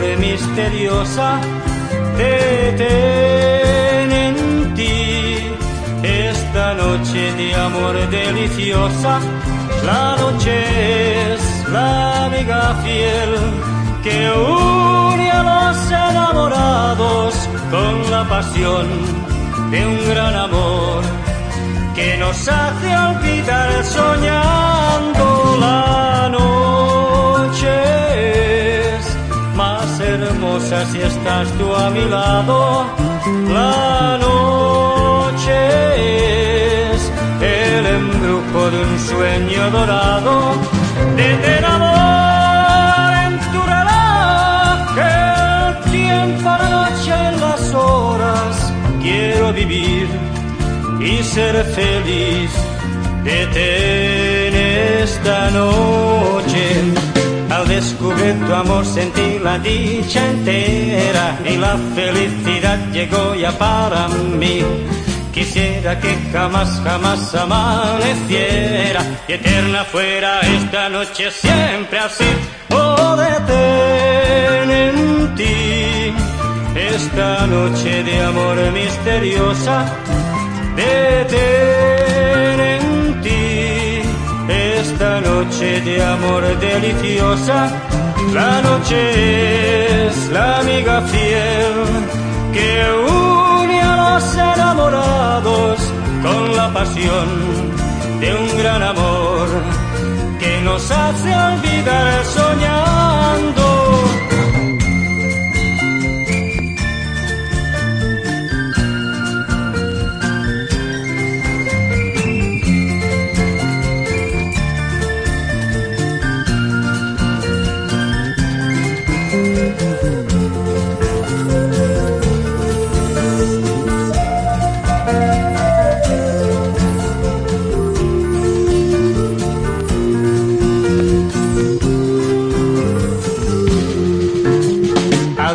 amor misteriosa, detén en ti esta noche de amor deliciosa. La noche es la amiga fiel que une a los enamorados con la pasión de un gran amor que nos hace olvidar soñando más hermosa si estás tú a mi lado la noche es el embrujo de un sueño dorado de tener amor en tu reloj el tiempo la noche las horas quiero vivir y ser feliz. Detén esta noche. Al descubrir tu amor sentí la dicha entera y la felicidad llegó ya para mí. Quisiera que jamás, jamás amaneciera y eterna fuera esta noche siempre así. Oh, detén en ti esta noche de amor misteriosa detén esta noche de amor deliciosa. La noche es la amiga fiel que une a los enamorados con la pasión de un gran amor que nos hace olvidar soñando.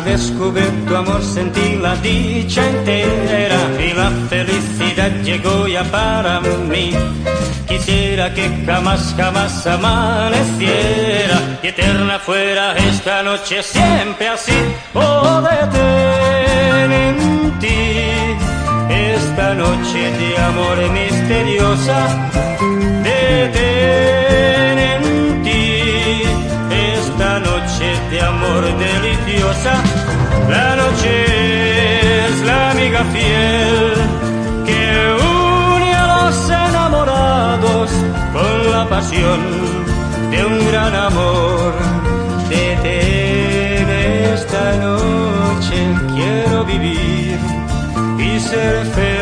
Tu amor sentí la dicha entera y la felicidad llegó ya para mí. Quisiera que jamás, jamás amaneciera y eterna fuera esta noche siempre así. Oh, detén en ti esta noche de amor misteriosa. Detén deliciosa. La noche es la amiga fiel que une a los enamorados con la pasión de un gran amor. Detén esta noche, quiero vivir y ser feliz.